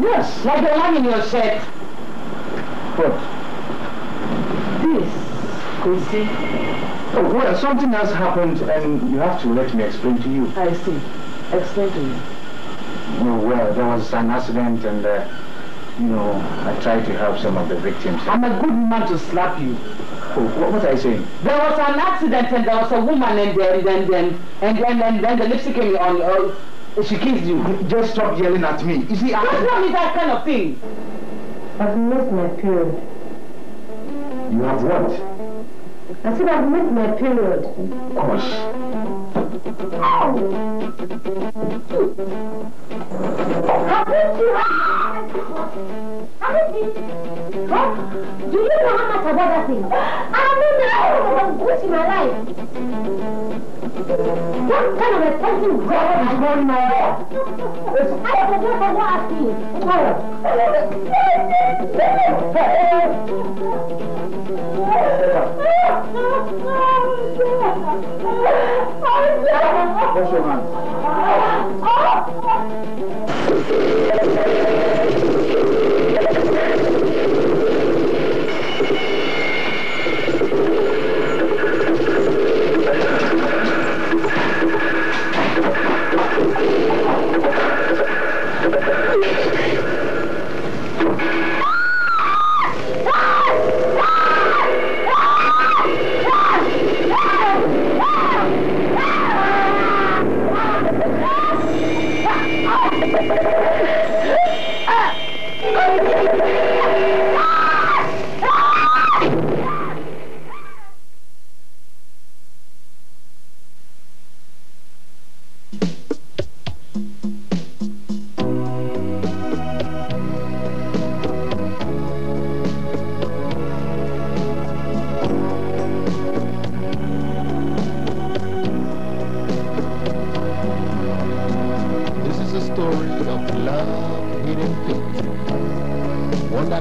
Yes. Like the one in your shirt. What? This. Kosi. Oh, well, something has happened and you have to let me explain to you. I see. Explain to me. Oh, well, there was an accident and, uh, you know, I tried to help some of the victims. I'm a good man to slap you. Oh, what was I saying? There was an accident and there was a woman and then and then and then and then the lipstick came on. Uh, she kissed you. Just stop yelling at me. You see, I... Don't tell me that kind of thing. I've missed my period. You have what? I said I've missed my period. Gosh. Haven't you Haven't you? What? Do you know how much about that thing? I don't know. I'm good in my life. What kind of a person God is going now? I know for what I feel. Wash your hands. Oh,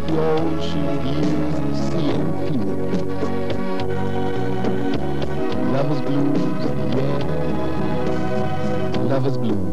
that all should hear, see, and feel. Lovers blues, yeah. Lovers blues.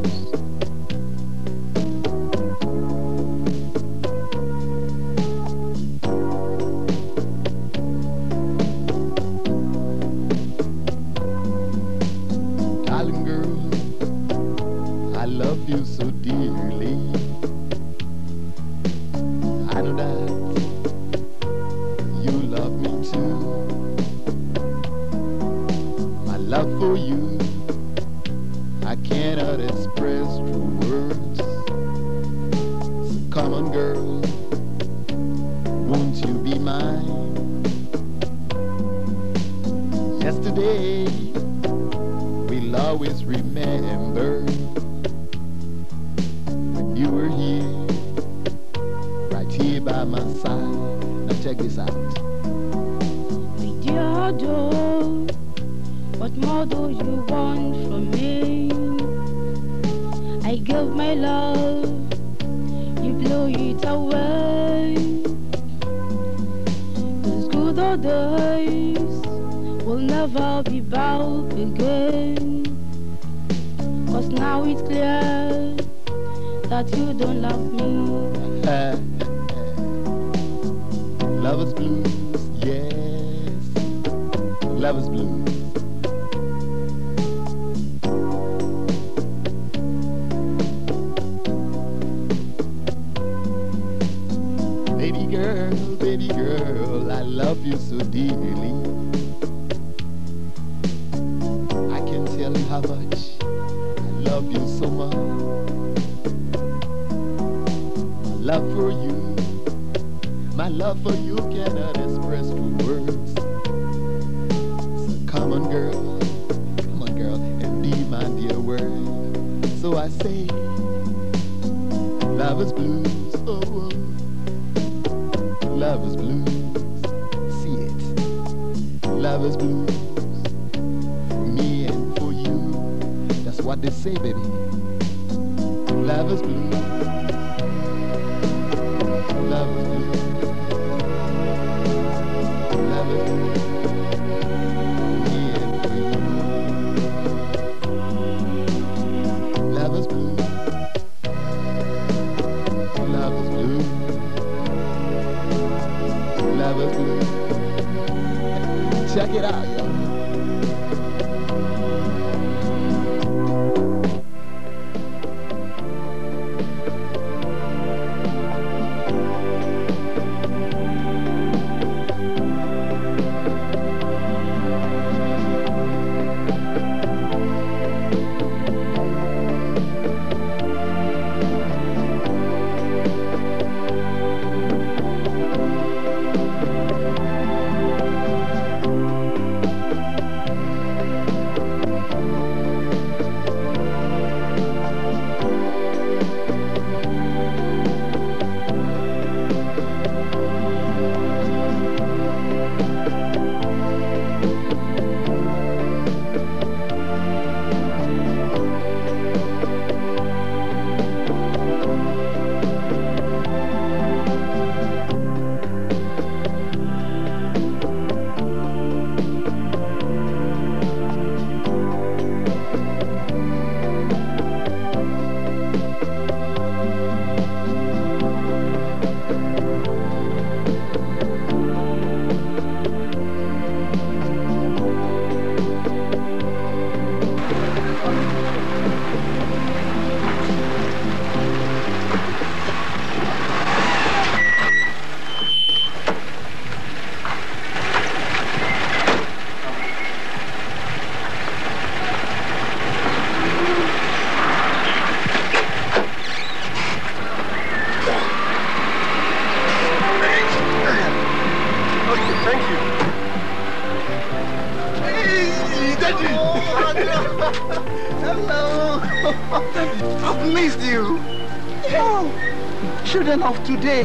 Today.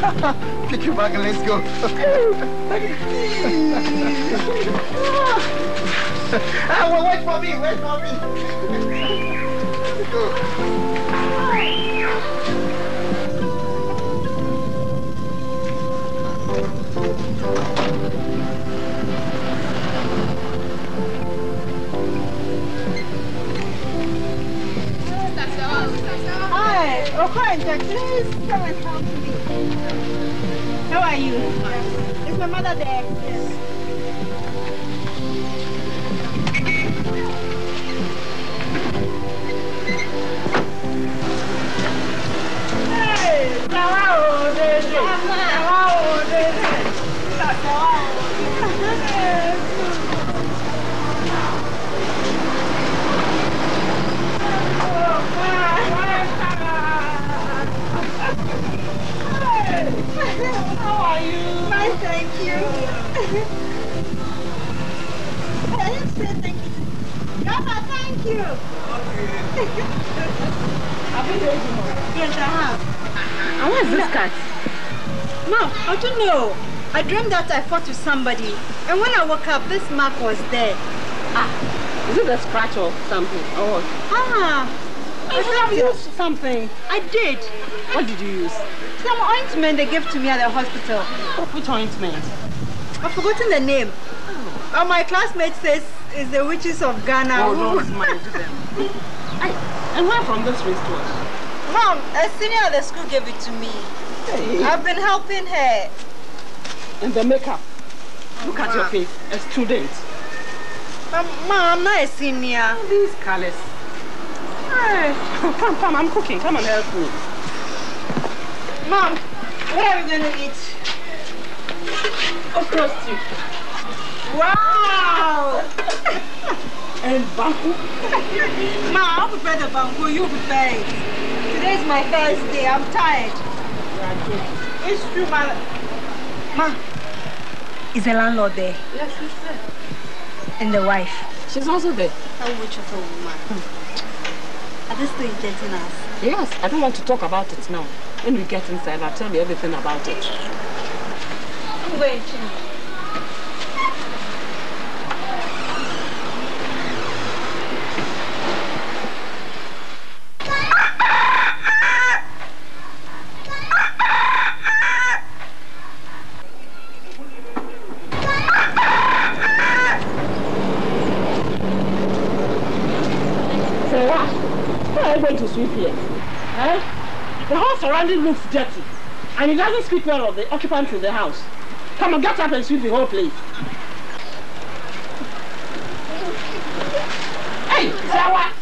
Pick your bag and let's go. ah, well, wait for me, wait for me. Let's go. Hi, Okoye, please come and you? Is my mother there? Mom, I don't know. I dreamed that I fought with somebody. And when I woke up, this mark was there. Is it a scratch or something? Oh, Ah, you should have used something. I did. What did you use? Some ointment they gave to me at the hospital. Which ointment? I've forgotten the name. But my classmate says it's the witches of Ghana. Oh, don't mind them. I, and where from this wristwatch? Mom, a senior at the school gave it to me. I've been helping her. And the makeup. Look at your face, a student. Um, Mom, I'm not a senior. These colors. Hey, come, come, I'm cooking. Come and help me. Mom, what are we going to eat? Okra stew. Wow! And banku. Ma, I'll prepare the banku, you prepare it. Today's my first day, I'm tired. It's true, ma. Ma, is the landlord there? Yes, she's there. And the wife? She's also there. How much of a woman? Are they still injecting us? Yes, I don't want to talk about it now. When we get inside, I'll tell you everything about it. I'm going to. already looks dirty. And it doesn't speak well of the occupants in the house. Come on, get up and sweep the whole place. hey, Zawa!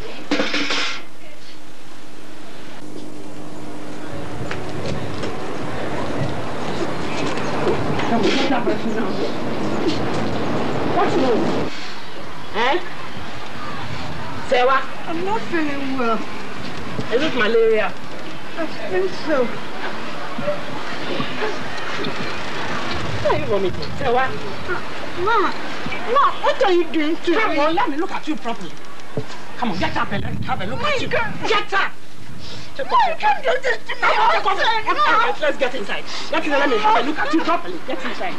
Come get up. What's wrong? Eh? Zawa? I'm not feeling well. Is it malaria? I think so. Why you vomiting? Sewa, Ma, Ma, what are you doing to come me? on, let me look at you properly. Come on, get up and let me have a look at you. Get up! Your Don't do this to me. Come on, let's get inside. Get in, let me have a look at you properly. Get inside.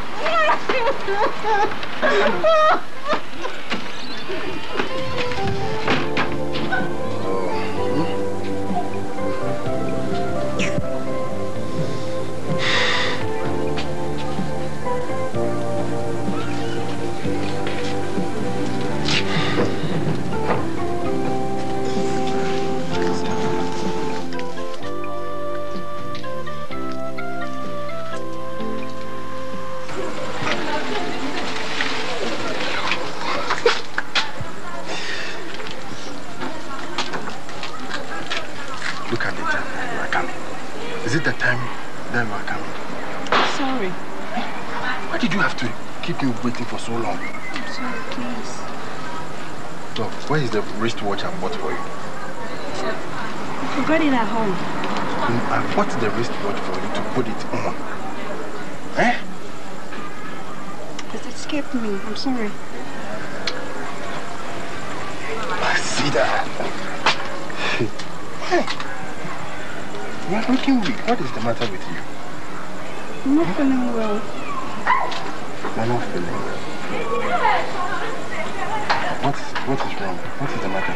Keep me waiting for so long? I'm sorry, please. Look, where is the wristwatch I bought for you? I forgot it at home. Mm, I bought the wristwatch for you to put it on. Eh? It escaped me. I'm sorry. I see that. Hey. You are looking weak. What is the matter with you? I'm not feeling well. Are not feeling well. What is, what is wrong? What is the matter?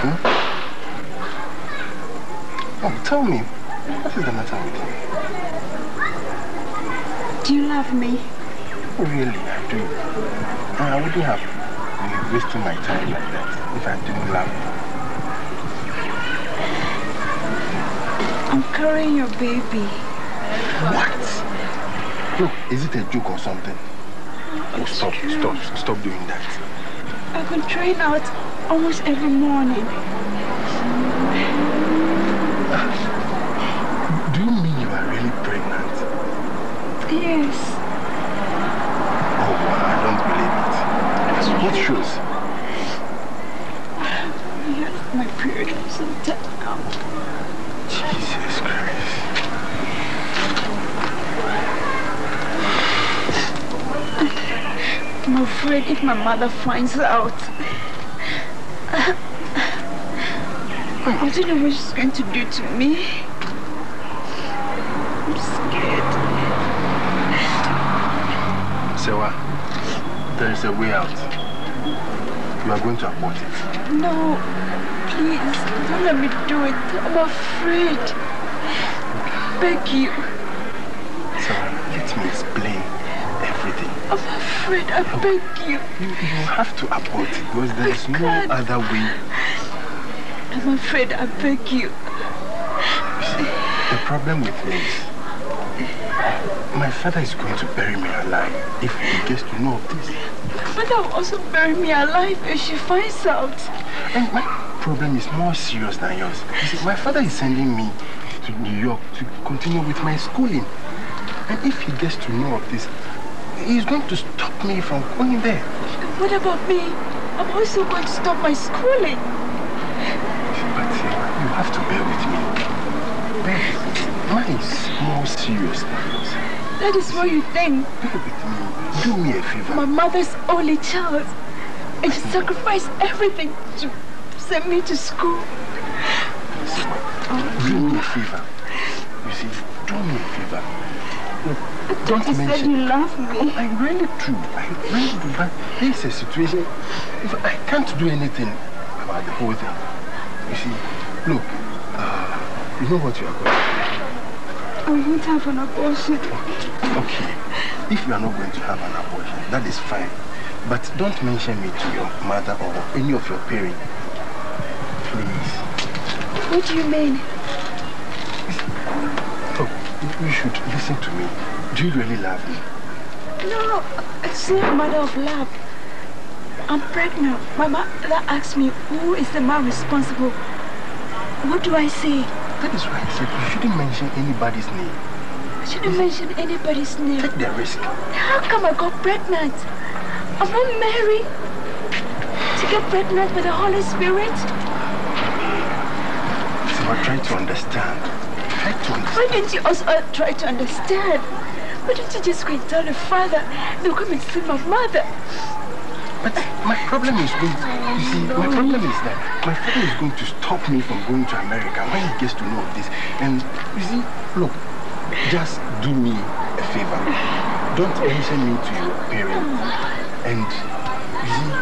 Hmm? Oh, tell me. What is the matter with you? Do you love me? Really, I do. And I wouldn't have been wasting my time like that if I didn't love you. I'm carrying your baby. What? Look, is it a joke or something? Oh, stop, stop, stop doing that. I can train out almost every morning. Do you mean you are really pregnant? Yes. Oh, I don't believe it. What shows? Yes, my period for some time now. Jesus Christ. I'm afraid if my mother finds out. I don't know what she's going to do to me. I'm scared. Sewa, uh, there is a way out. You are going to abort it. No, please, don't let me do it. I'm afraid. Beg you. I'm afraid. I beg you. You, you have to abort it because there is no other way. I'm afraid. I beg you. See, the problem with me is my father is going to bury me alive if he gets to know of this. My mother will also bury me alive if she finds out. And my problem is more serious than yours. You see, my father is sending me to New York to continue with my schooling. And if he gets to know of this, he's going to stop me from going there. What about me? I'm also going to stop my schooling. But uh, you have to bear with me. Bear with me. Mine is more serious than yours. That is what you think. Bear with me. Do me a favor. My mother's only child. And she sacrificed everything to send me to school. Do me a favor. Don't You said mention. you love me. I really do. I really do. But this is a situation. If I can't do anything about the whole thing. You see, look, uh, you know what you are going to do. I won't have an abortion. do. Okay. If you are not going to have an abortion, that is fine. But don't mention me to your mother or any of your parents. Please. What do you mean? Look, you should listen to me. Do you really love me? No, it's not a matter of love. I'm pregnant. My mother asked me who is the man responsible. What do I say? That is why I said you shouldn't mention anybody's name. I shouldn't mention anybody's name. Take the risk. How come I got pregnant? I'm not married. To get pregnant with the Holy Spirit? So I try to understand. Try to understand. Why didn't you also try to understand? Why don't you just go and tell the father? They'll come and see my mother. But my problem is going you see, my problem is that my father is going to stop me from going to America when he gets to know of this. And you see, look, just do me a favor. Don't mention me to your parents. And you see,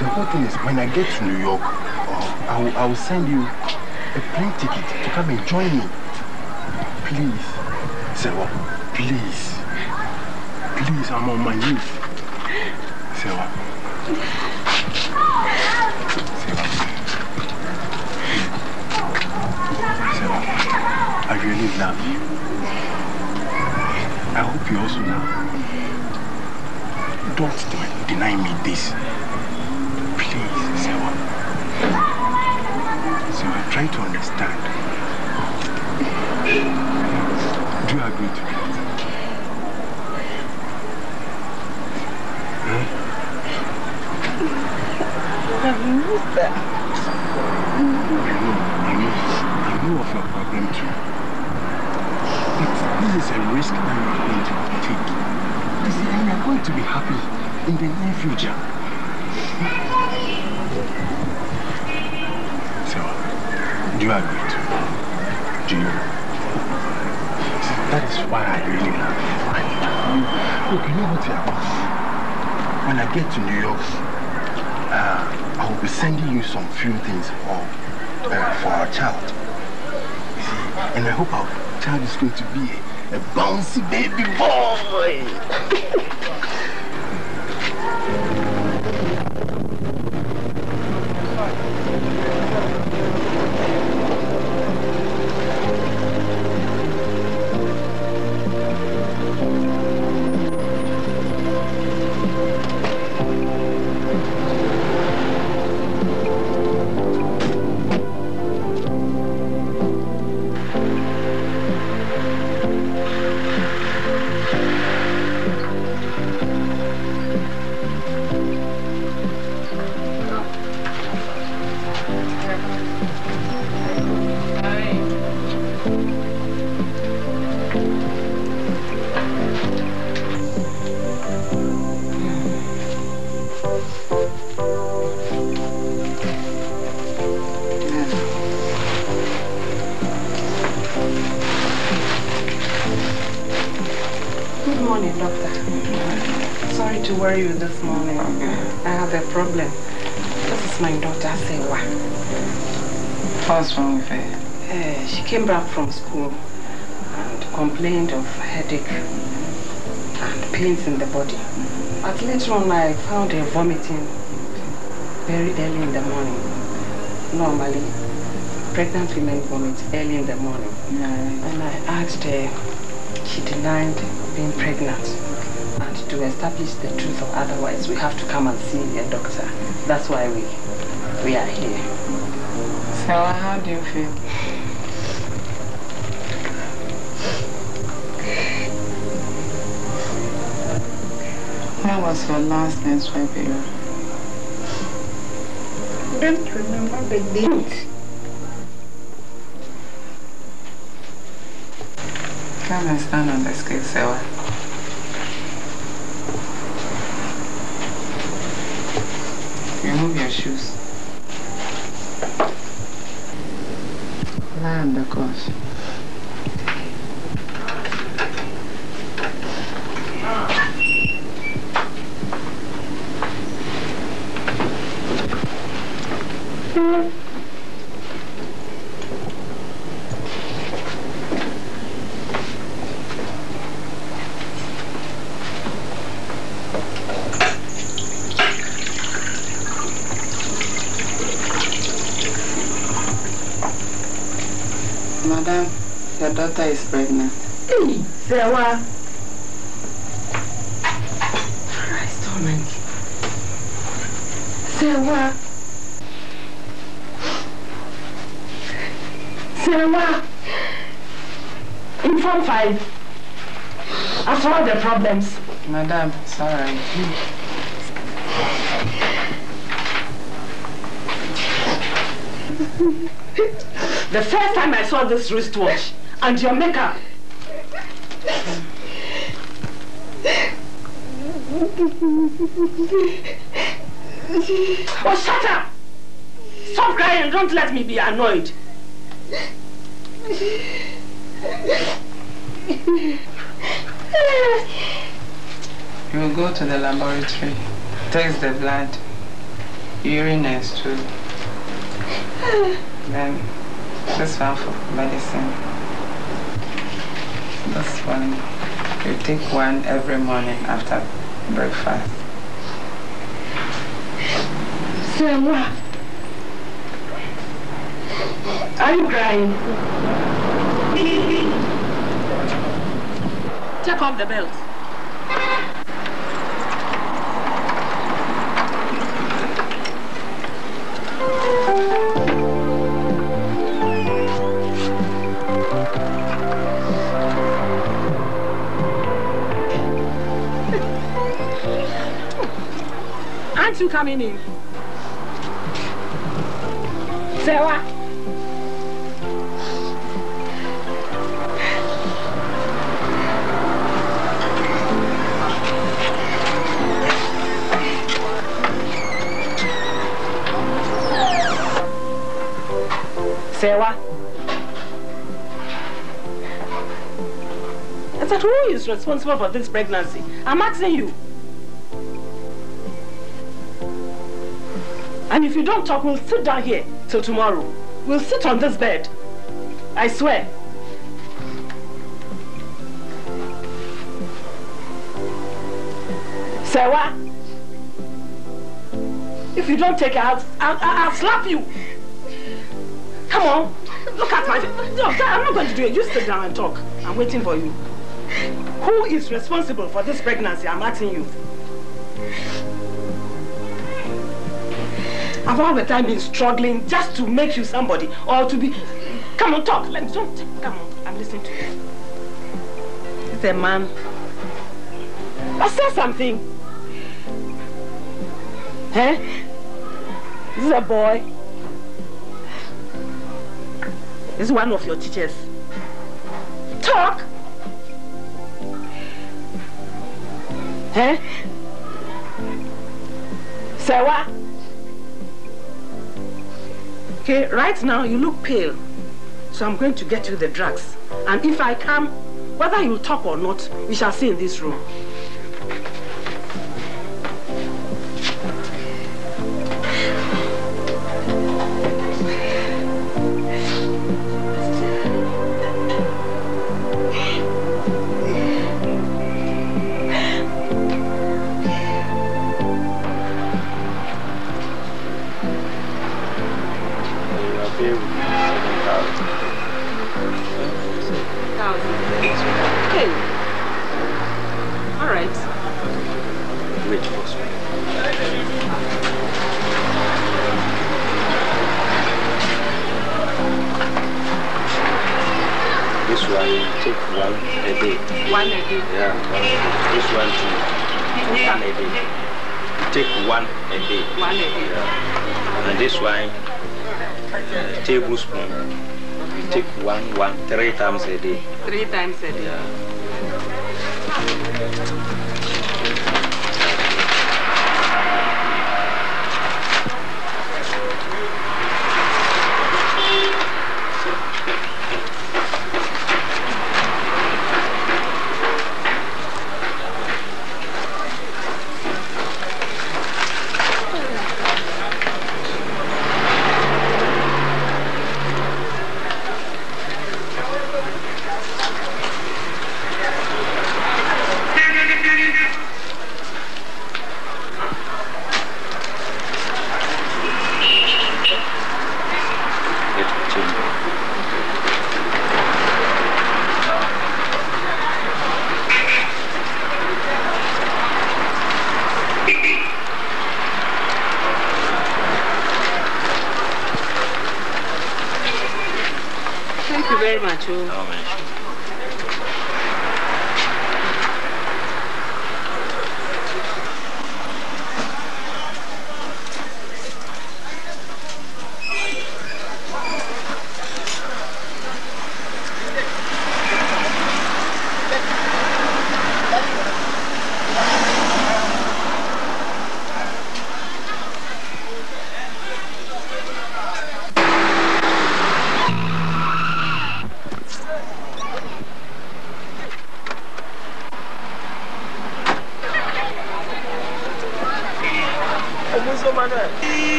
the whole thing is when I get to New York, uh, I, will, I will send you a plane ticket to come and join me. Please. Sewa, please. Please, I'm on my knees. Sewa. Sewa. Sewa, I really love you. I hope you also love me. Don't deny me this. Please, Sewa. Sewa, try to understand. Do you agree to that? Huh? I've that. I know, I know, I know of your problem too. But this is a risk that you are going to take. You see, and you're going to be happy in the near future. So, do you agree to? Do you? See, that is why I really love you. Look, you know what you? When I get to New York, will be sending you some few things for, uh, for our child. You see, and I hope our child is going to be a, a bouncy baby boy. doctor. Sorry to worry you this morning. I have a problem. This is my daughter, Sewa. What's wrong with her? Uh, she came back from school and complained of headache and pains in the body. But later on, I found her vomiting very early in the morning. Normally, pregnant women vomit early in the morning. And I asked her, she denied being pregnant. And to establish the truth or otherwise, we have to come and see a doctor. That's why we, we are here. Sarah, how do you feel? When was your last menstrual period? don't remember the date. Come and stand on the Sarah. Remove your shoes. Land, of the couch. Madam, your daughter is pregnant. Hey, Sewa. Christ almighty. Sewa. Sewa. Inform five. After all the problems. Madam, sorry. The first time I saw this wristwatch and your makeup. Oh, shut up! Stop crying. Don't let me be annoyed. You will go to the laboratory, test the blood, urine is too. Then this one for medicine. This one, you take one every morning after breakfast. Sewa. Are you crying? Take off the belt. Aren't you coming in? Sewa. Sewa. I said, who is responsible for this pregnancy? I'm asking you. And if you don't talk, we'll sit down here till tomorrow. We'll sit on this bed. I swear. Sewa. If you don't take it out, I'll, I'll, I'll slap you. Come on. Look at my... No, I'm not going to do it. You sit down and talk. I'm waiting for you. Who is responsible for this pregnancy? I'm asking you. I've all the time been struggling just to make you somebody or to be... Come on, talk. Let me... Don't... Come on. I'm listening to you. It's a man. I said something. Huh? This is a boy. This is one of your teachers. Talk. Huh? Sewa. Okay, right now you look pale. So I'm going to get you the drugs. And if I come, whether you talk or not, we shall see in this room. Times a day. Three times a day. Yeah.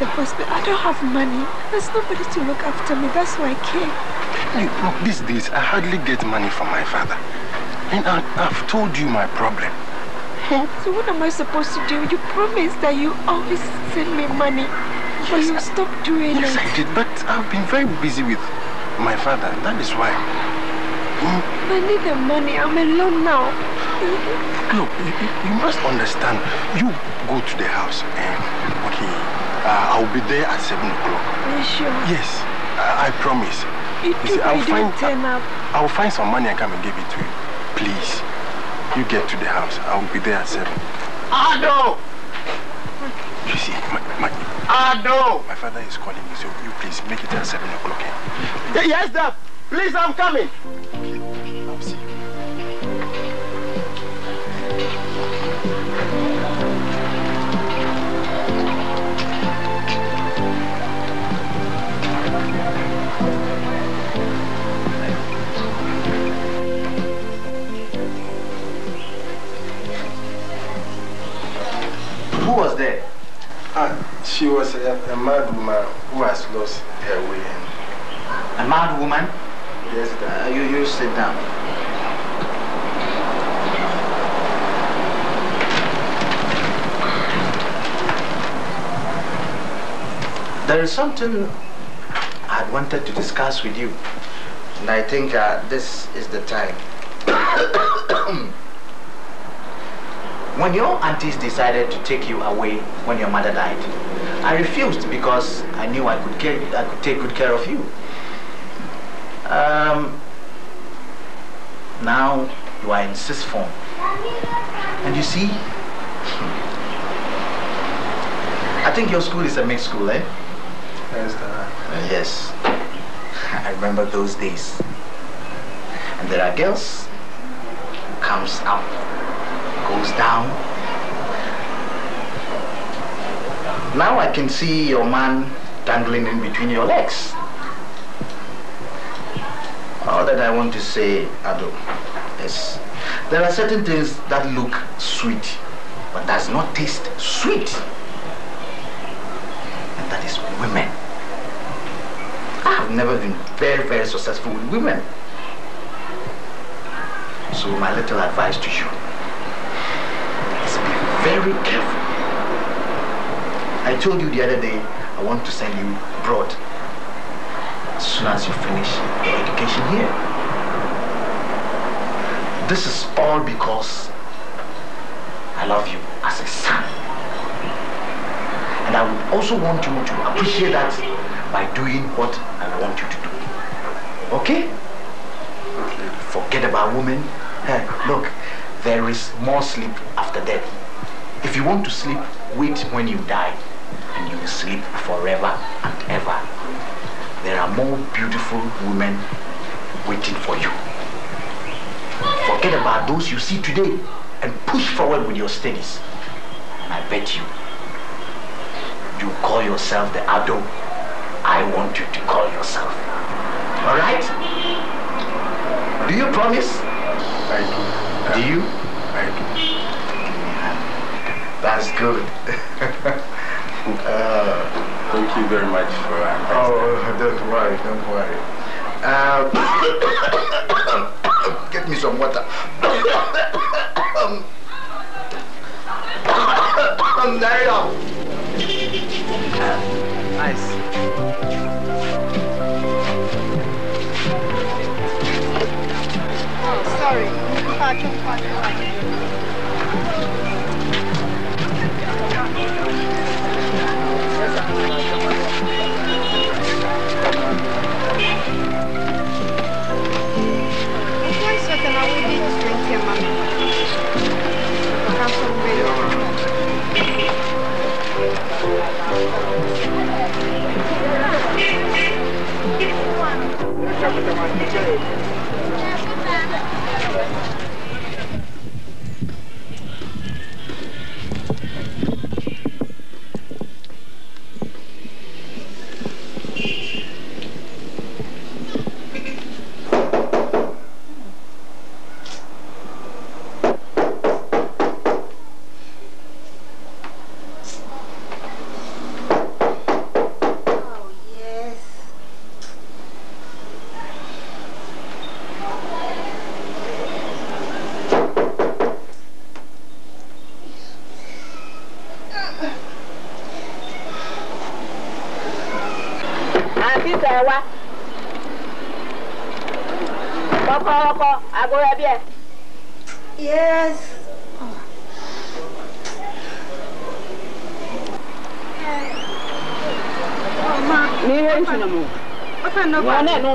I need to go to the hospital. I don't have money. There's nobody to look after me. That's why I came. Look, these days I hardly get money from my father. And I, I've told you my problem. So what am I supposed to do? You promised that you always send me money. But you stopped doing Yes, it. I did, but I've been very busy with my father. That is why. Hmm? I need the money. I'm alone now. Look, you, you- you must understand. You go to the house and, okay, uh, I'll be there at 7 o'clock. Are you sure? Yes, I, I promise. You You see, I'll find- turn up. I'll find some money and come and give it to you. Please. You get to the house. I'll be there at 7. Ado! You see, my, my, Ado! my father is calling me, so you please make it at 7 o'clock. Eh? Yes, Dad. Please, I'm coming. A, a mad woman who has lost her way. A mad woman? Yes, Uh, you, you sit down. There is something I wanted to discuss with you. And I think uh, this is the time. when your aunties decided to take you away when your mother died, I refused because I knew I could, I could take good care of you. Um, now you are in sixth form. And you see, I think your school is a mixed school, eh? Yes, Uh, yes. I remember those days. And there are girls, comes up, goes down. Now I can see your man dangling in between your legs. All that I want to say, Ado, is there are certain things that look sweet, but does not taste sweet. And that is women. I have never been very, very successful with women. So my little advice to you, is be very careful. I told you the other day I want to send you abroad as soon as you finish your education here. This is all because I love you as a son. And I would also want you to appreciate that by doing what I want you to do. Okay? Forget about women. Hey, look, there is more sleep after death. If you want to sleep, wait when you die, and you will sleep forever and ever. There are more beautiful women waiting for you. Forget about those you see today and push forward with your studies. And I bet you, you call yourself the adult I want you to call yourself. All right? Do you promise? I do. Do you? I do. That's good. uh, Thank you very much for that. oh, don't worry, don't worry. Uh, get me some water. um, um, there you go. Nice. Oh, sorry. Oh,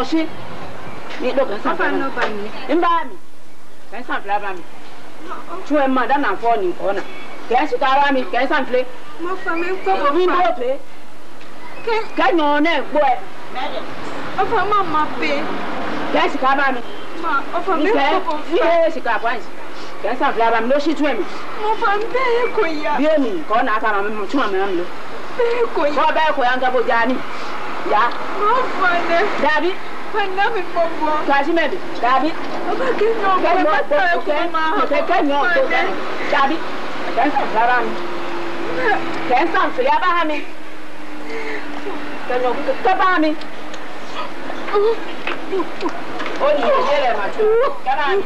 shi ni do kan san fana in ba mi. Kan san fila ba mi. Tuwe ma da na fo ni ko na kan su ta mi kan san fle mo fa mi ko bo mi bo pe kan yo na gbo e o fa ma ma pe kan su ka ba mi. Ma o fa mi mi e si ka pa nsi kan san fila ba mi lo shi tuwe mi. Mo fa mi be ko ya bi mi ko na ka mi tuwa mi na mi lo be ko ya ko be ko ya nga bo Kasimẹ bi dabi. Kẹmẹ kẹ kẹ kẹ nyọ to kẹ dabi. Kẹnsan sara mi. Kẹnsan sira ba mi. Kẹnyọ kẹ ba mi. O yi yẹlẹ ma to kẹra mi.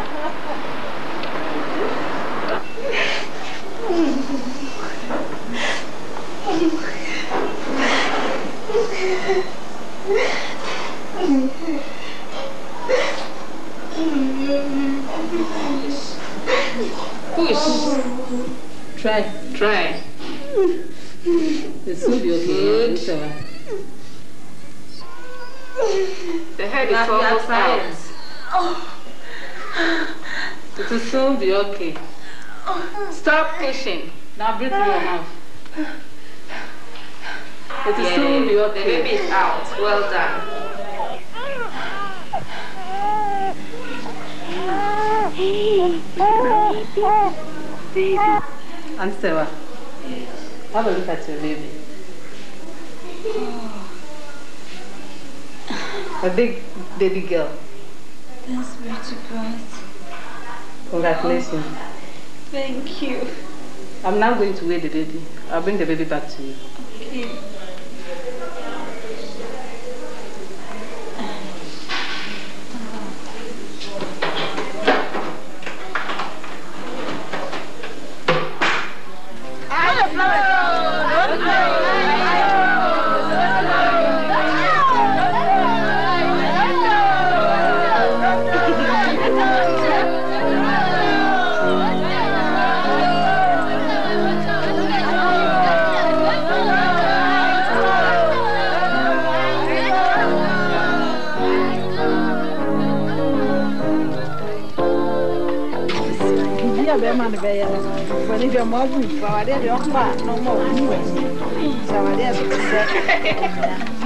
Oh, okay. Stop pushing. Now breathe through your mouth. It will soon be okay. The baby is out. Well done. Aunt Sarah, have a look at your baby. A big baby girl. Thanks be to Congratulations. Thank you. I'm now going to weigh the baby. I'll bring the baby back to you. Okay. 이제 먹고 있어야 영마 너무 Não 사와리야 진짜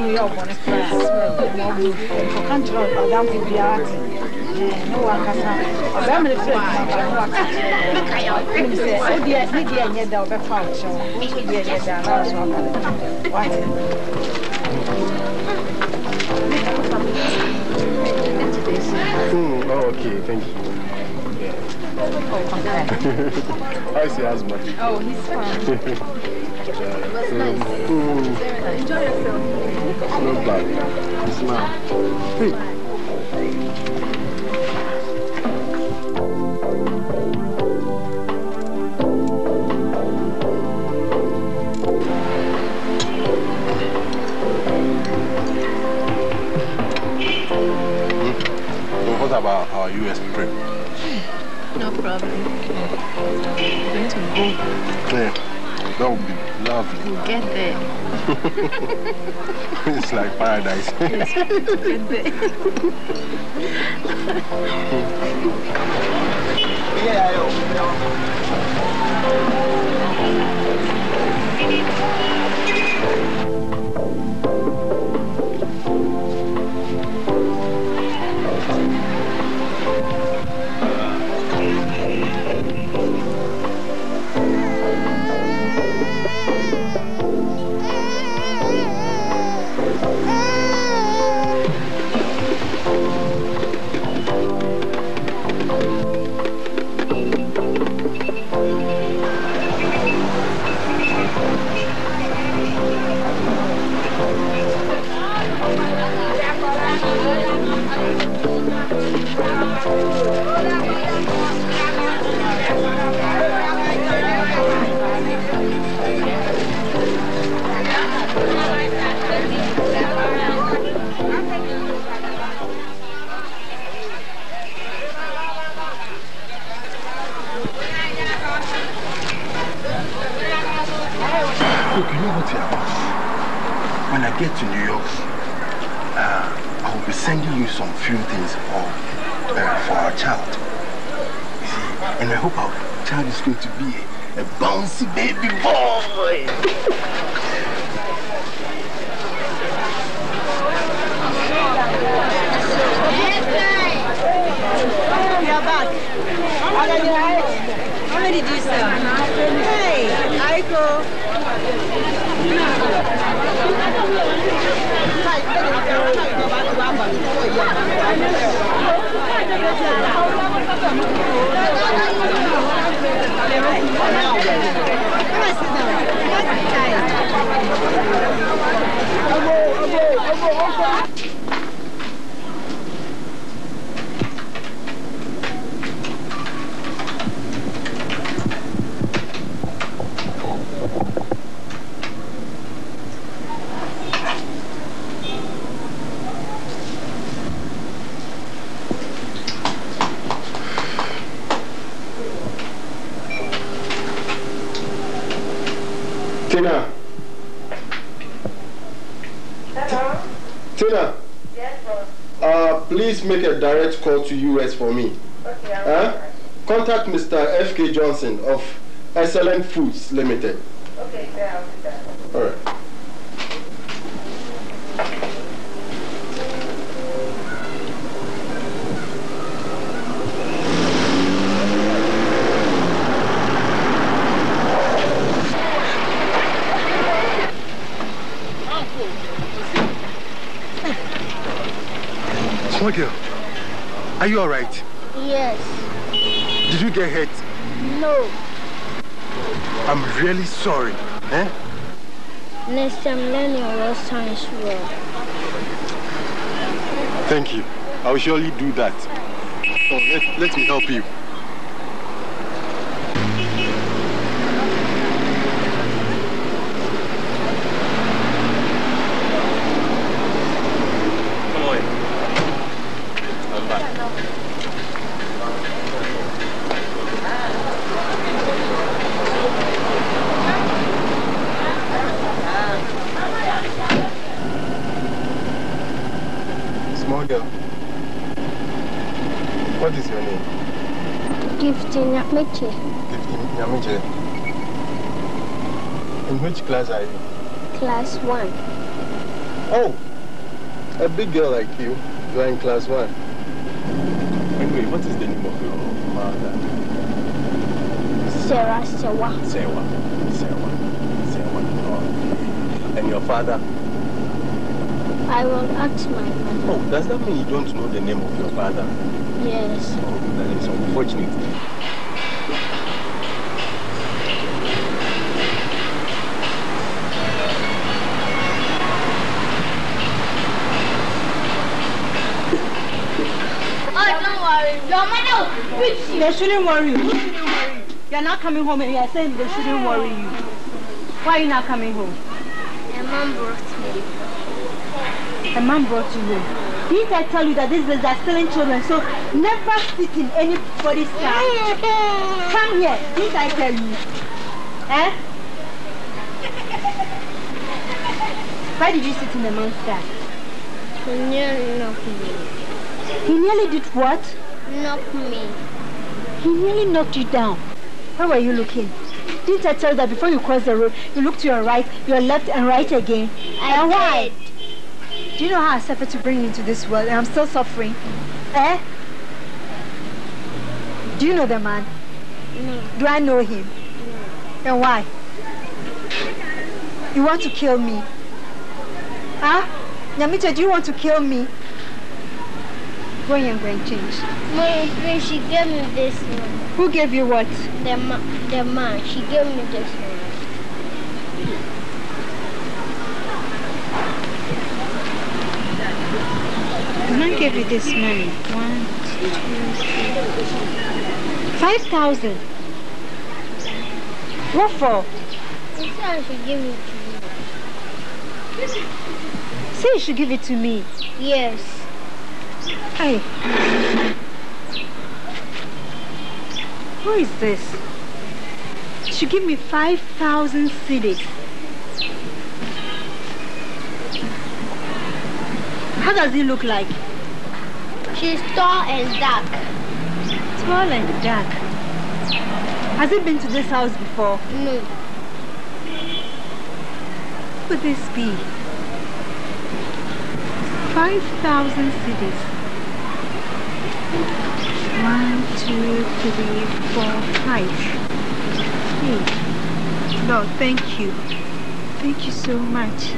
이거 보내 먹고 북한 저 adam 비비아티 no akasa ọbẹ mi não ọbẹ akasa mi Não o diẹ ni diẹ nyẹ da ọbẹ fa ọkyẹ o o diẹ nyẹ da ara ọsọ ọbẹ wa ti. Mm, oh, okay, thank you. I see Asma. Oh, he's fine. it was nice. Enjoy yourself. No bad. Smile. Hey. Hmm? What about our US trip? No problem. We're to go. Yeah, that would be lovely. We'll get there. it's like paradise. Yes, we'll get there. Look, Tina. Hello? Tina, Yes, boss. uh, please make a direct call to US for me. Okay, I'll Huh? Contact Mr. F.K. Johnson of Excellent Foods Limited. Okay, sir, I'll do that. All right. Small girl, are you all right? Yes. Did you get hurt? No. I'm really sorry. Eh? Next time, learn your science well. Thank you. I will surely do that. So let, let me help you. Come on. I'm back. Small girl. What is your in. Nyamiche, in which class are you? Class 1. Oh, a big girl like you. You are in class one. Anyway, what is the name of your mother? Sarah Sewa. Sewa. Sewa. Sewa. Okay. And your father? I will ask my mother. Oh, does that mean you don't know the name of your father? Yes. Oh, that is unfortunate. Mother will beat you. They shouldn't worry you. Who shouldn't worry you? You're not coming home and you're saying they shouldn't worry you. Why are you not coming home? My mom brought me. A man brought you home. Didn't I tell you that these days are stealing children, so never sit in anybody's car. Come here. Didn't I tell you? Eh? Why did you sit in the man's car? He nearly knocked me. He nearly did what? Knocked me. He nearly knocked you down. Where were you looking? Didn't I tell you that before you cross the road, you look to your right, your left, and right again? I and why? Do you know how I suffered to bring you into this world, and I'm still suffering? Eh? Do you know the man? No. Do I know him? No. And why? You want to kill me? Huh? Nyamita, do you want to kill me? Go and going to change. Mommy, please, she gave me this one. Who gave you what? The, ma the man, she gave me this one. The man gave you this money. One, two, three. Five thousand. What for? She said she gave me to Say you should give it to me. Yes. Hey. Who is this? She give me 5,000 cedis. How does he look like? She's tall and dark. Tall and dark. Has he been to this house before? No. Who could this be? 5,000 cedis. One, two, three, four, five. Hey. Lord, thank you. Thank you so much.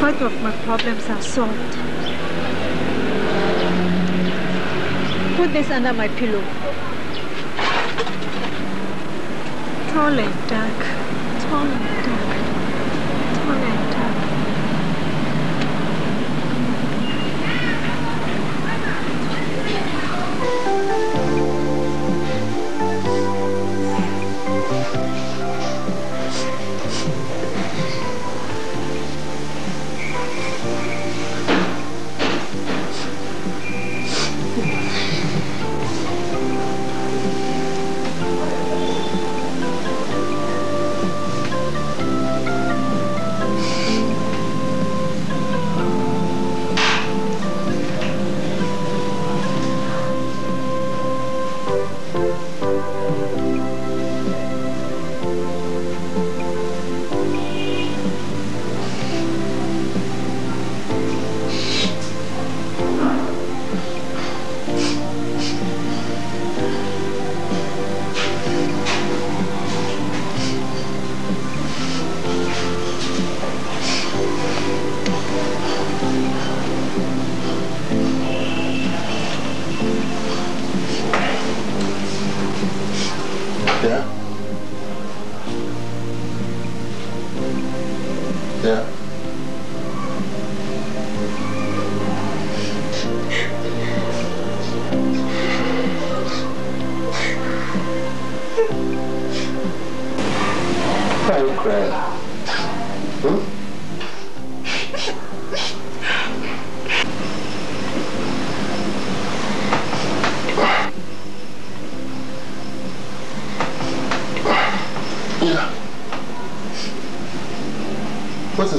Part of my problems are solved. Put this under my pillow. Tall and dark. Tall and dark.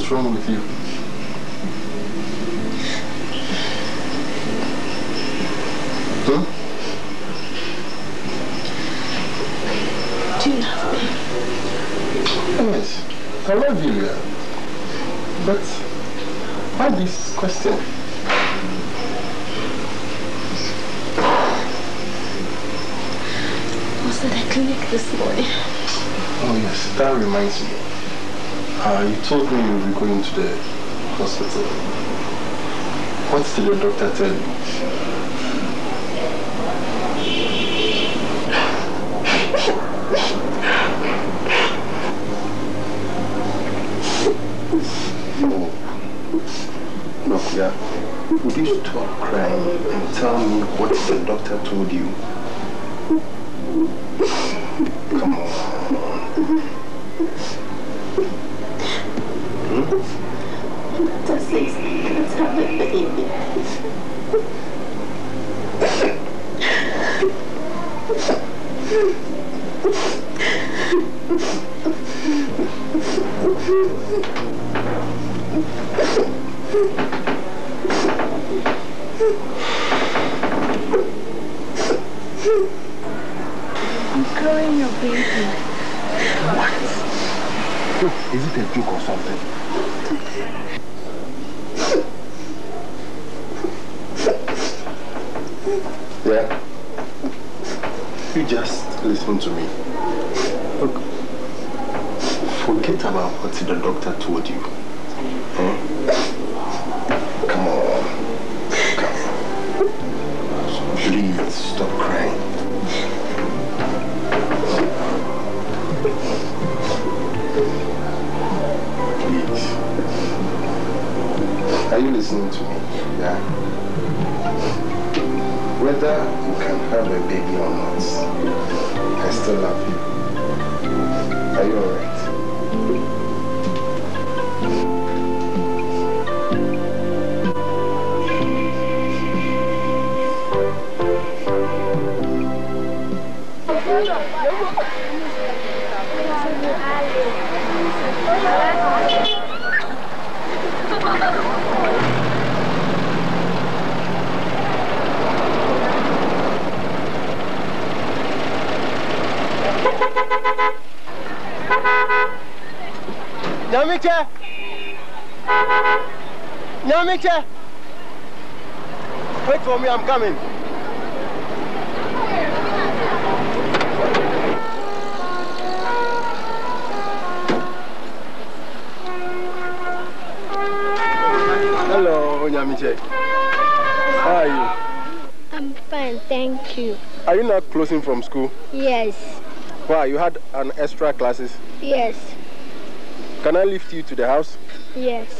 Wrong with you? Hmm? I love you, yeah. But why this question? was at the clinic this morning. Oh yes, that reminds me. Uh, you told me you'll be going to the hospital. What did the doctor tell you? Look, yeah. Would you stop crying and tell me what the doctor told you? Look, is it a joke or something? Yeah? You just listen to me. Look, forget about what the doctor told you. Huh? Are you listening to me? Yeah? Whether you can have a baby or not, I still love you. Are you alright? Nyamiche! Nyamiche! Wait for me, I'm coming. Hello, Nyamiche. How are you? I'm fine, thank you. Are you not closing from school? Yes, Why? You had an extra classes. yes, Can I lift you to the house? yes.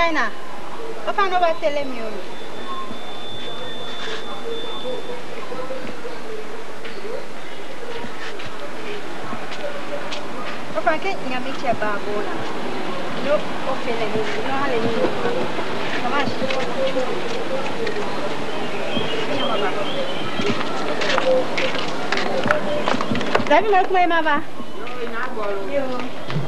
That Regina? Papa never telling me. Papa, can't you make your bag on? No, okay, let me. No, let me. Come on. Deve me comer, Mava. Eu.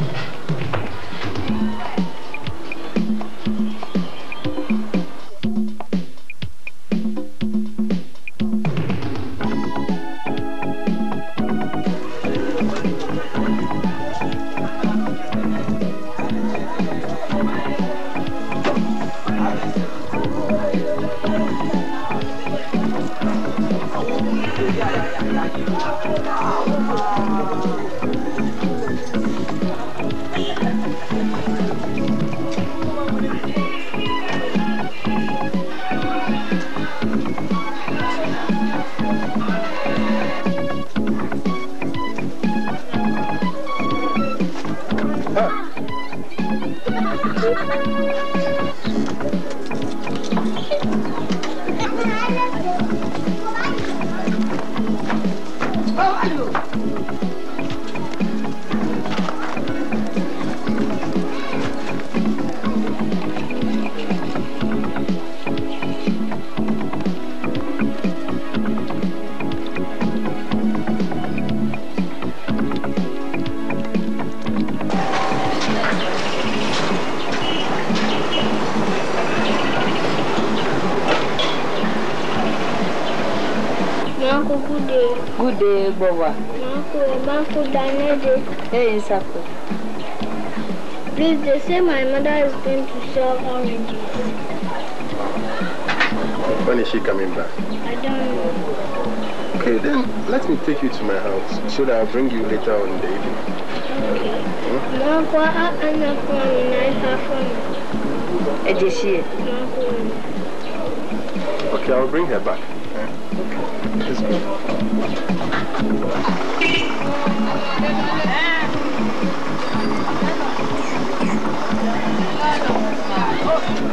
Danede. Hey, Please, they say my mother is going to sell oranges. When is she coming back? I don't know. Okay, then let me take you to my house so that I'll bring you later on in the evening. Okay. Manko, I'm not coming. I have fun. Ejeshie. Manko. Okay, I'll bring her back. Okay, let's go. Eh. Yes.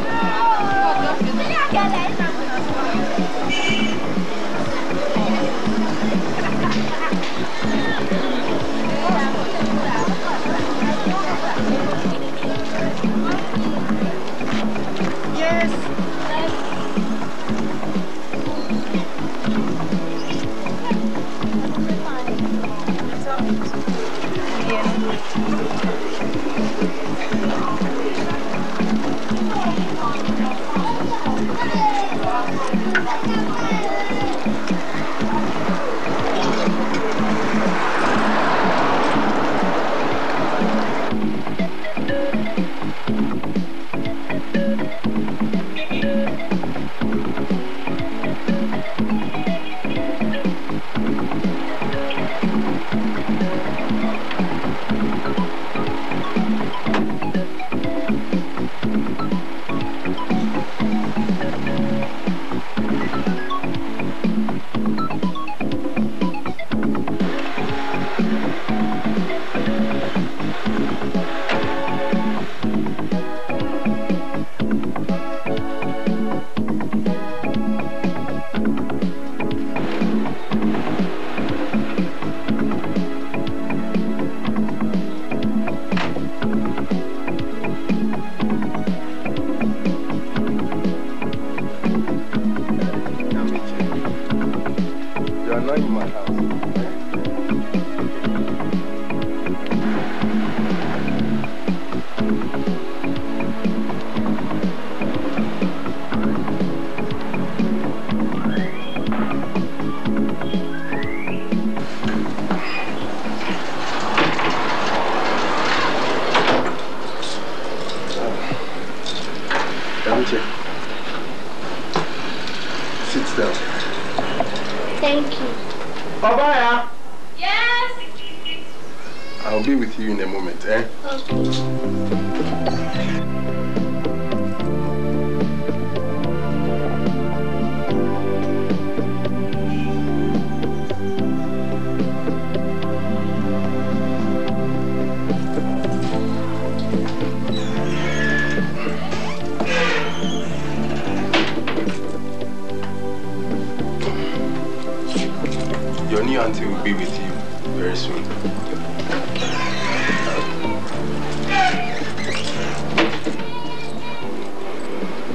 Your new auntie will be with you very soon.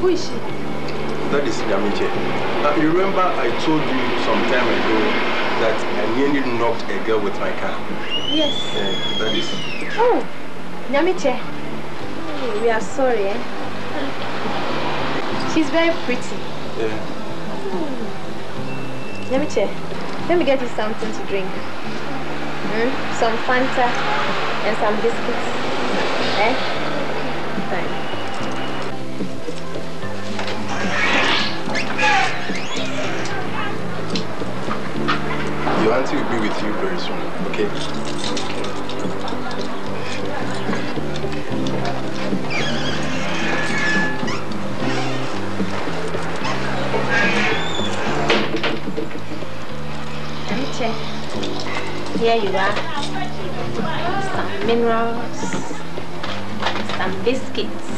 Who is she? That is Nyamiche. Now, you remember I told you some time ago that I nearly knocked a girl with my car? Yes. Eh, that is. Oh, Nyamiche. Oh, we are sorry, eh? She's very pretty. Yeah. Nyamiche, let me get you something to drink. Hmm? Some Fanta and some biscuits. Eh? Fine. Your auntie will be with you very soon, okay? Here you are. Some minerals, some biscuits.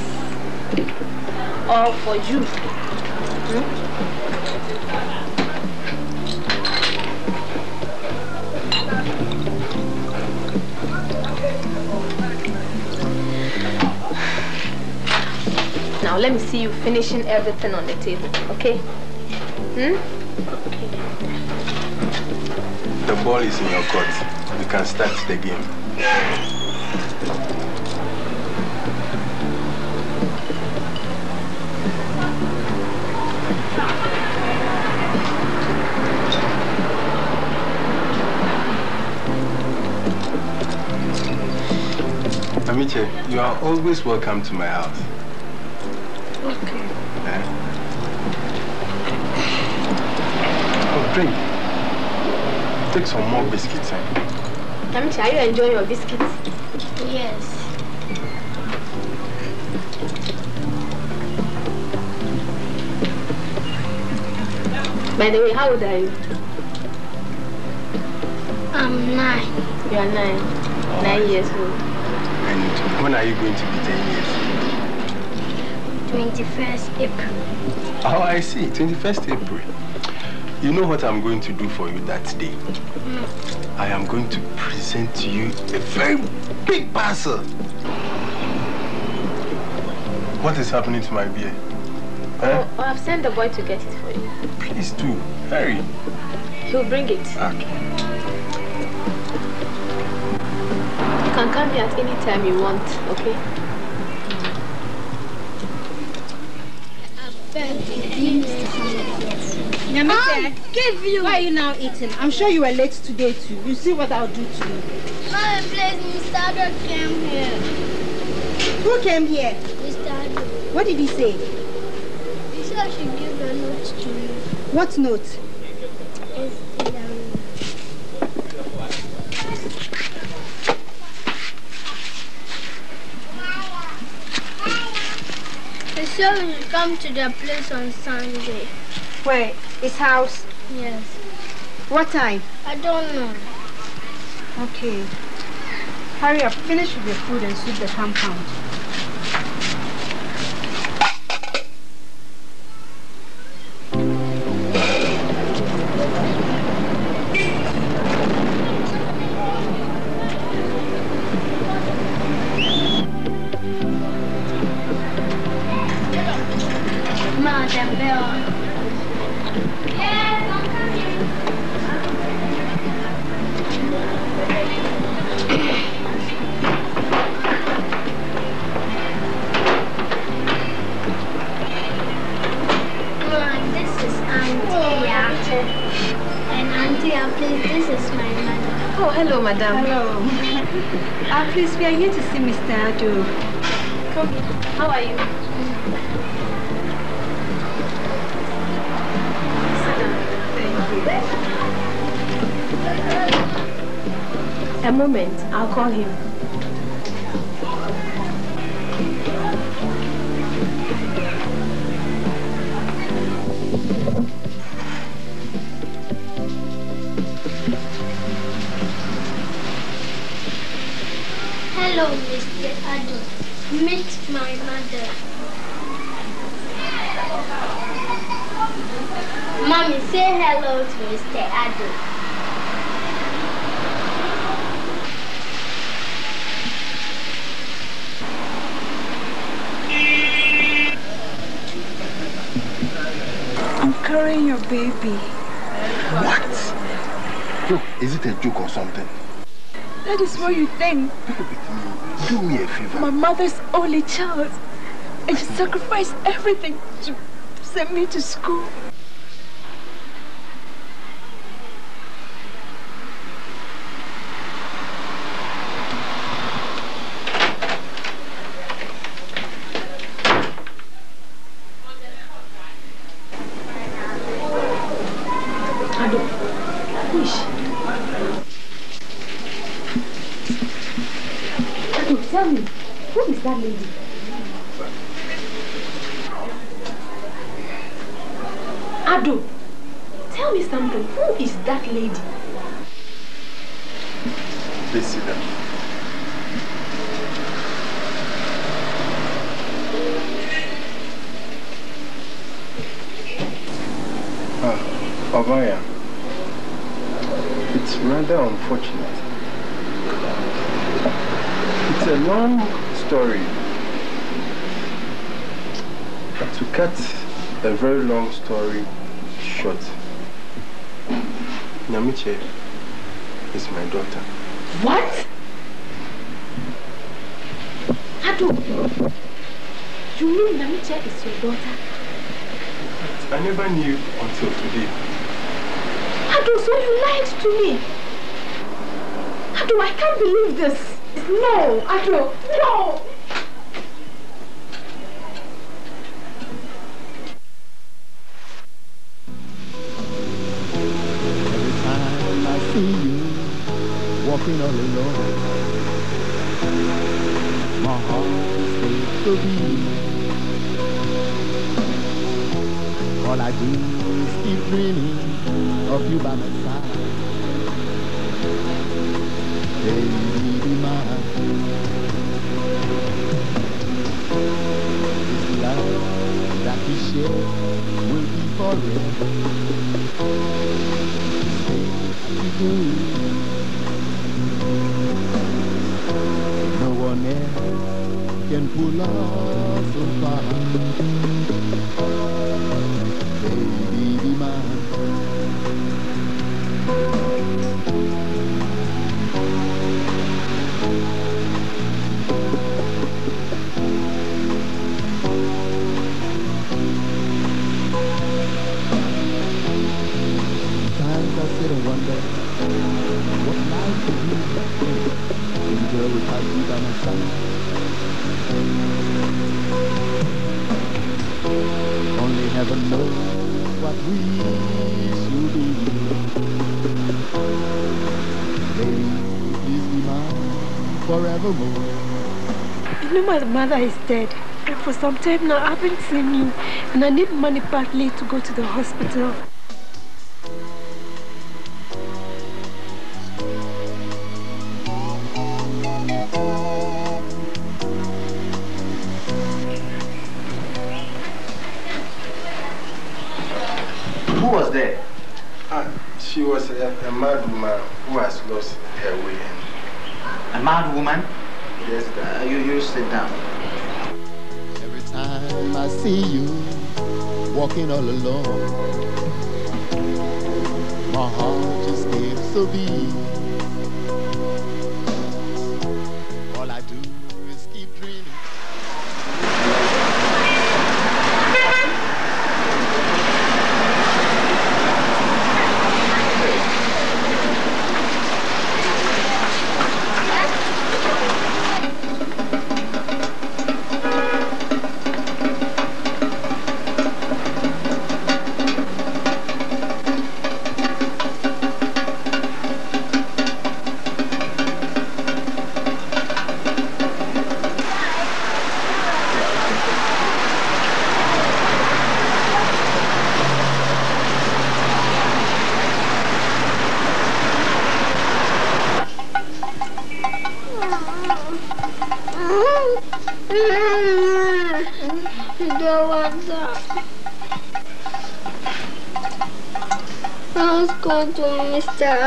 All for you. Hmm? Now let me see you finishing everything on the table, okay? Hmm? The ball is in your court. You can start the game. Amiche, you are always welcome to my house. Okay. Eh? Oh, drink. Take some more biscuits. Eh? Namichi, are you enjoying your biscuits? Yes. By the way, how old are you? I'm nine. You are nine. Nine years old. And when are you going to be 10 years? 21st April. Oh, I see. 21st April. You know what I'm going to do for you that day? I am going to present to you a very big parcel. What is happening to my beer? Eh? Oh, I've sent the boy to get it for you. Please do. Hurry. He'll bring it. Okay. You can come here at any time you want, okay? Nyamete, give you. Why are you now eating? I'm sure you were late today too. You see what I'll do to you. Mom, please, Mr. Addo came here. Who came here? Mr. Addo. What did he say? He said I should give a note to you. What note? It's in He said we come to the place on Sunday. Where? His house? Yes. What time? I don't know. Okay. Hurry up, finish with your food and sweep the compound. Moment, I'll call him. Look, is it a joke or something? That is what you think. Do me a favor. My mother's only child. And she sacrificed everything to send me to school. Ado, who is she? Ado, tell me, who is that lady? Achou. mother is dead. And for some time now, I haven't seen you. And I need money badly to go to the hospital.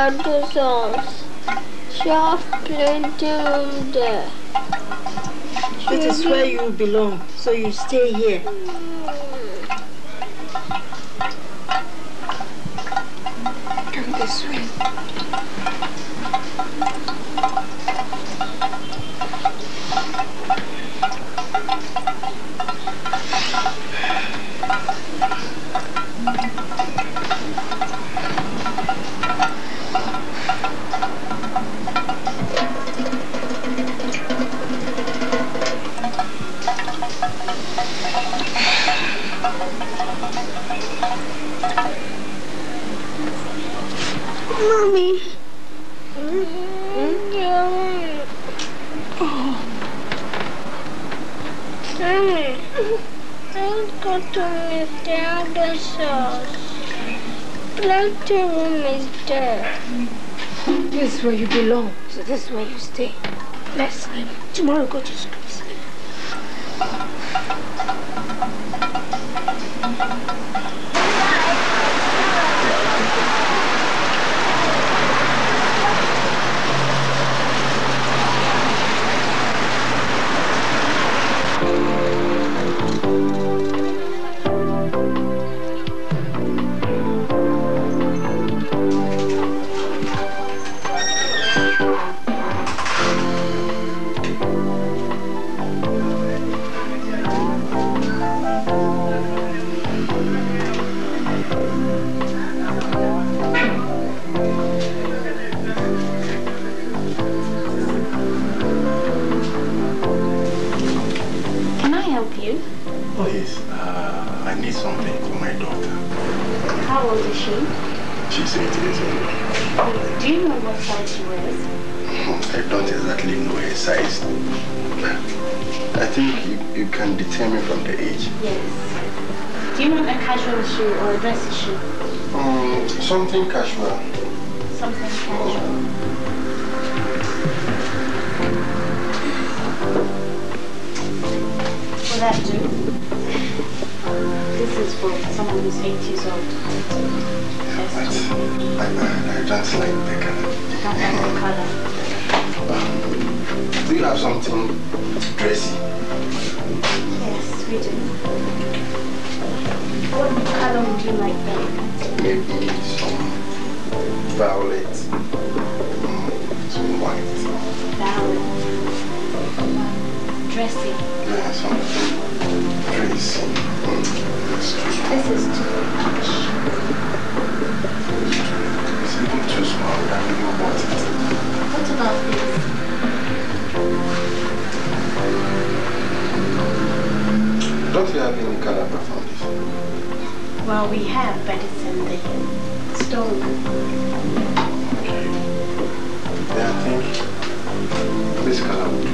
Argosons. Shaft planted. It is where you belong, so you stay here. Hmm. This is where you belong, so this is where you stay. Bless him. Tomorrow go to school. don't you have any Canada foundation? Well, we have, but it's in the stone. Okay. Then I think this color. would be.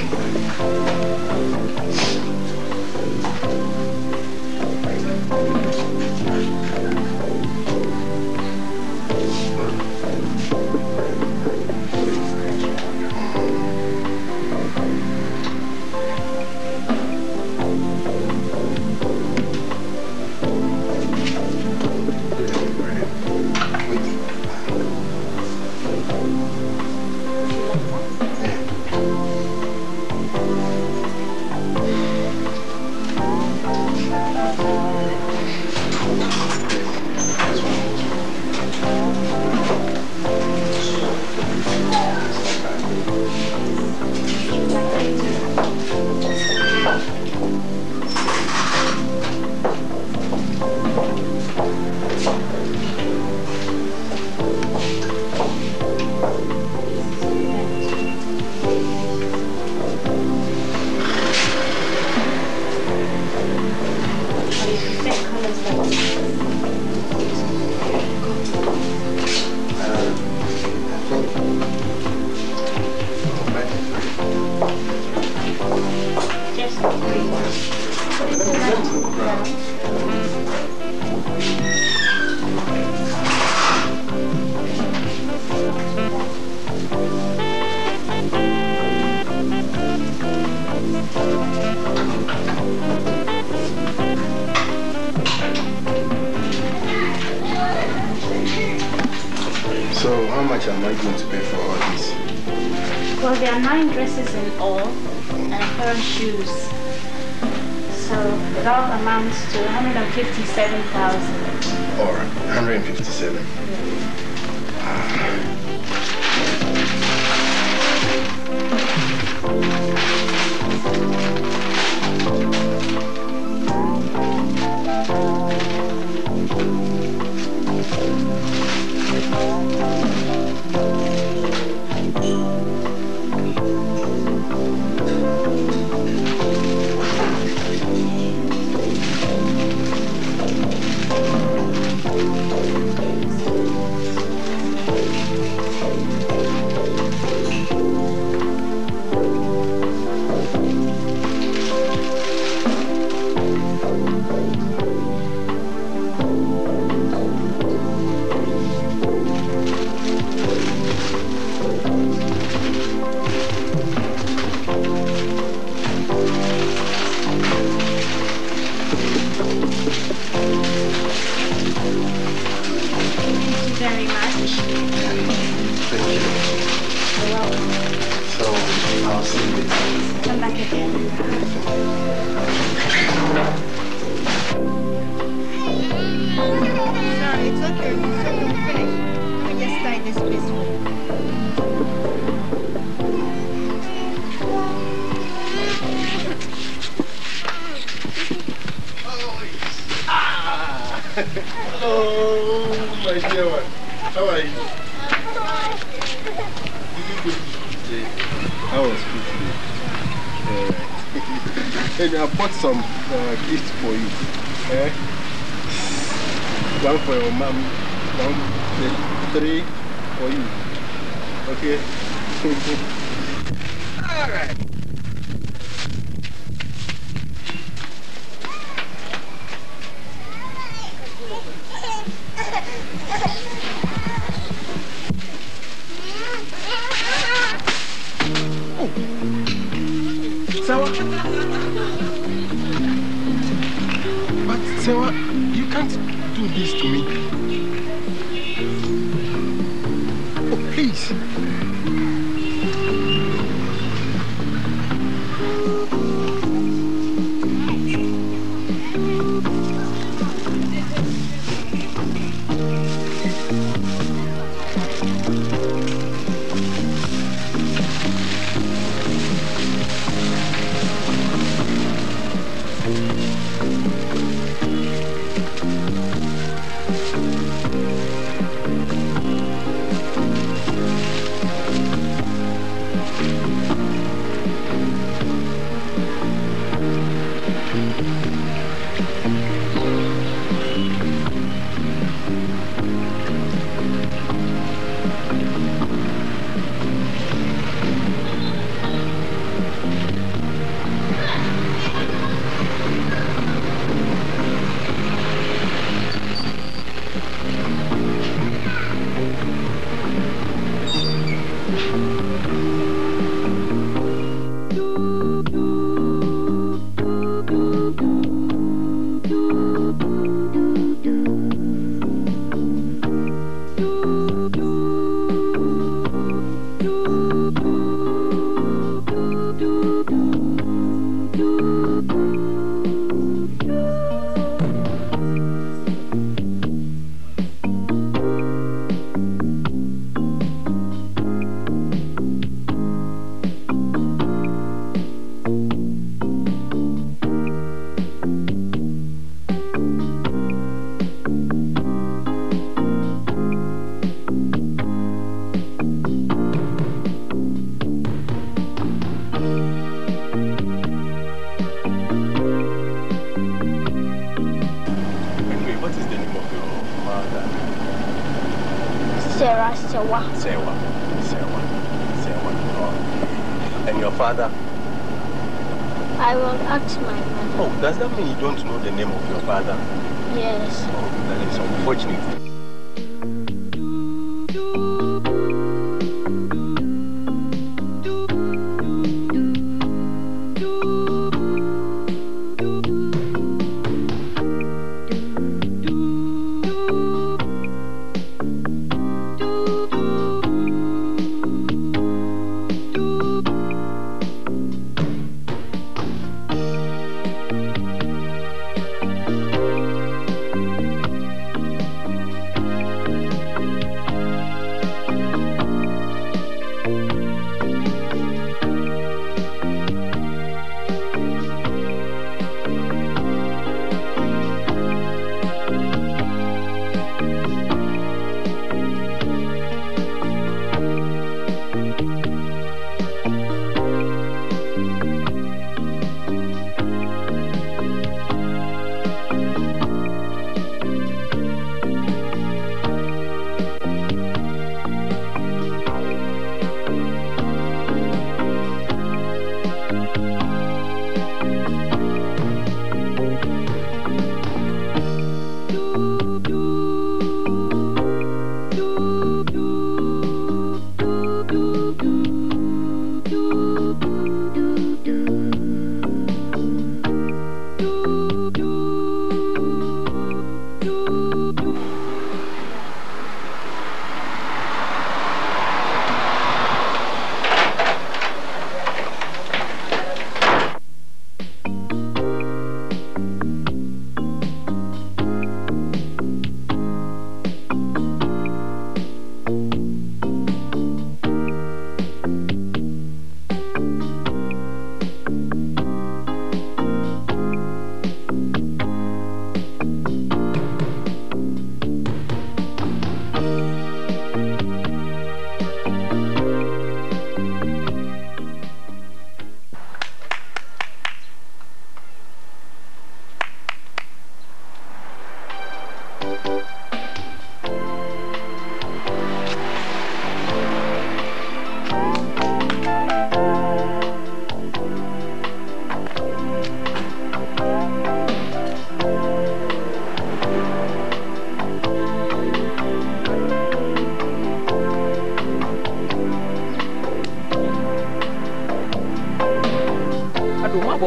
Okay.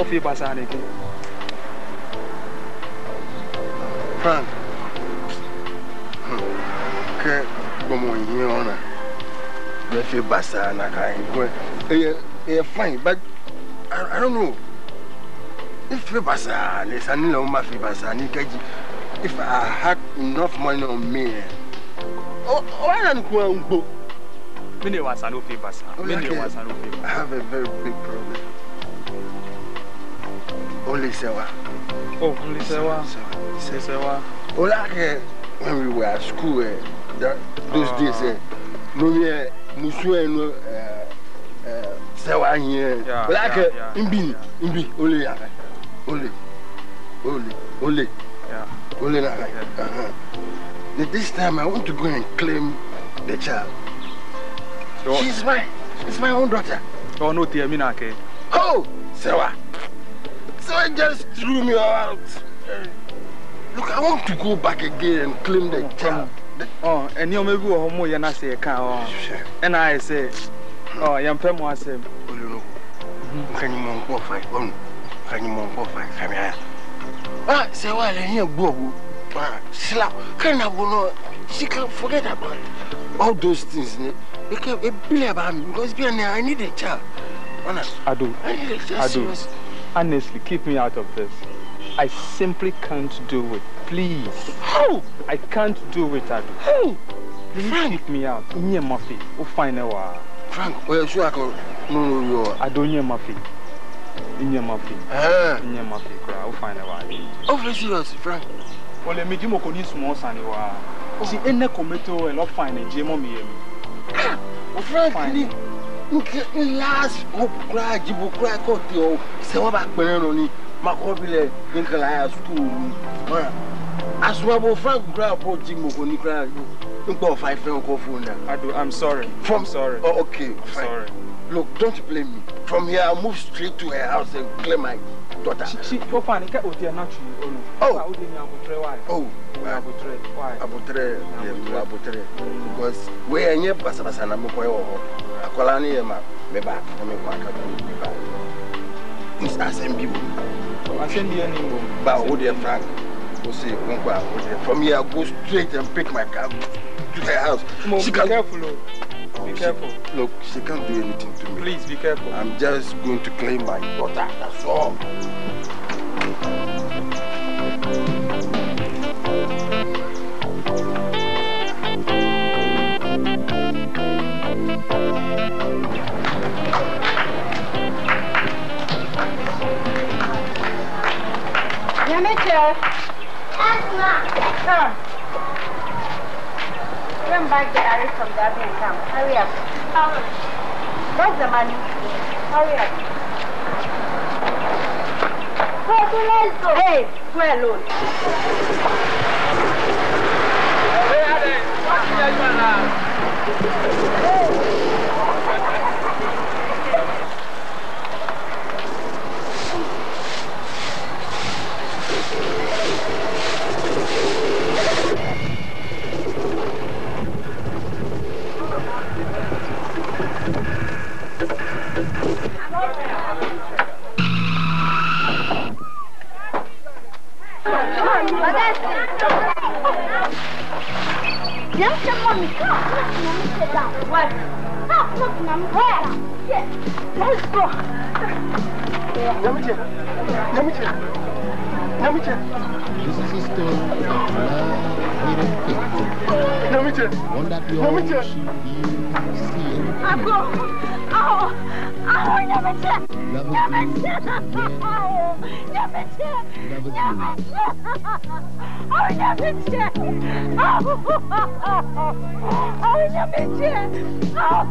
fi basare ke frank. Ke gbomo yin ona be fi basa na kan ko eh eh fine but I, don't know. If fi basa le sani lo ma fi basa ni keji if i had enough money on me oh why not go mini wasa no fi basa mini wasa no fi i have a very big problem. Only Sewa. oh nlisewa nlisewa Olake, when we were at school, eh, that, those Ah. days, eh, no, yeah, Musu and no, uh, uh, Sewa here. Yeah, Olake, yeah, yeah, Imbi, Imbi, Ole, ya, Ole, Ole, Ole, yeah Ole, na, uh-huh. Then This time I want to go and claim the child. Sure. She's my, she's my own daughter. oh no tie mi na ke Oh, Sewa. Sewa just threw me out. Uh, Look, I want to go back again and claim the child. oh nneɛma bi wɔ hɔ mo yɛ na sɛ yɛka ɔ ɛna ayɛ sɛ ɔ yɛmpɛ mo asɛm Kanyi mo nkɔ fa ɔnu kanyi mo nkɔ fa kamia. Ah, sɛ wa lɛ hiɛ gbɔ wo. Ah, sila kanyi na bo no she can forget about all those things. Ne, it can it be about me because be I need a child. Ona, ado I need a child. ado serious. Honestly keep me out of this. I simply can't do it. Please. How i can't do it ado how please keep me out. Nyɛ ma fi o fine ne wa Frank, oye su akɔ no no yo. ado nyɛ ma fi nyɛ ma fi Eh. nyɛ ma fi koraa o fine ne wa ade. Oh, very serious, Frank. Ole mi di mo ko ni small sani wa. Si ene kometo e lo fine je mo mi yemi. O Frank ni? nke last hope kura jibo kura kɔ ti o sɛ wa ba kpɛrɛ nɔ ni ma kɔ bi lɛ nkala ya school mu. Ɔya asumabo Frank kura bɔ ji mo ko ni kura nkpɔ fa ife nkɔ fone na. Ado I'm sorry. From I'm sorry. Oh, okay, I'm fine. sorry. Look, don't blame me. From here, I'll move straight to her house and claim my daughter. She, she, go find it. Oti e. Oh. Oh. oh. Abutre why? Oh, Abutre. Because we enye basa na mo koyo ho. Akola ni e ma me na me kwa ka ni ba. Bi wo. Asem bi ani wo. Ba wo From here go straight and pick my car to the house. Oh. Be careful. Look, she can't do anything to me. Please be careful. I'm just going to claim my daughter. That's all. Yamiche. Come. Bring back the arrow from the other and come. Hurry up. Where's the money? Hurry up. Hey, go alone. Yamcha see, and Ako, ako, ako, Yamcha, Love is Yamcha, blue. Yamcha, Love is Yamcha, oh, Yamcha, oh,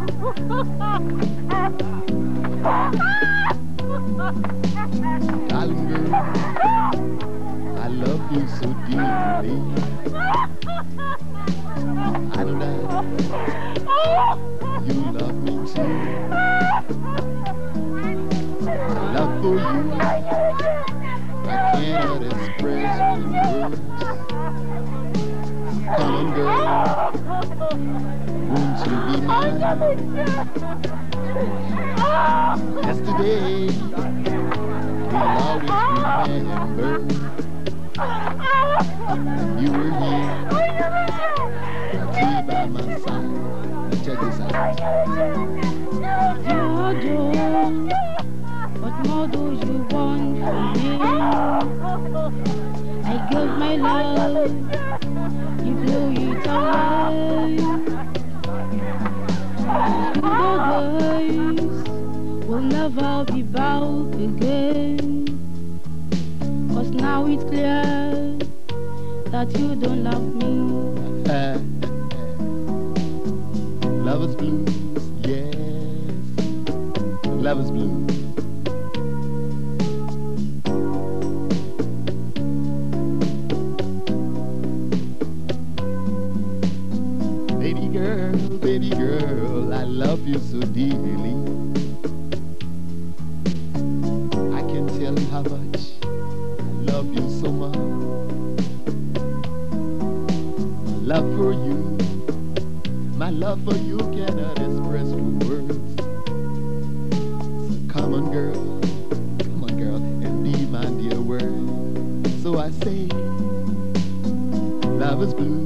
Darling girl, I love you so deeply. And that you love me too. For you, I cannot express in words. Come on, girl, won't you be mine? Yesterday, always remember that you were here, here by my side. Check this out. What do you want from me? I give my love, you blow it away. The days will never be back again. Cause now it's clear that you don't love me. Uh, Lovers blues, yes. Lovers blues. Baby girl, I love you so dearly. I can tell how much I love you so much. My love for you, my love for you cannot express with words. So come on, girl, come on, girl, and be my dear word. So I say, love is blues,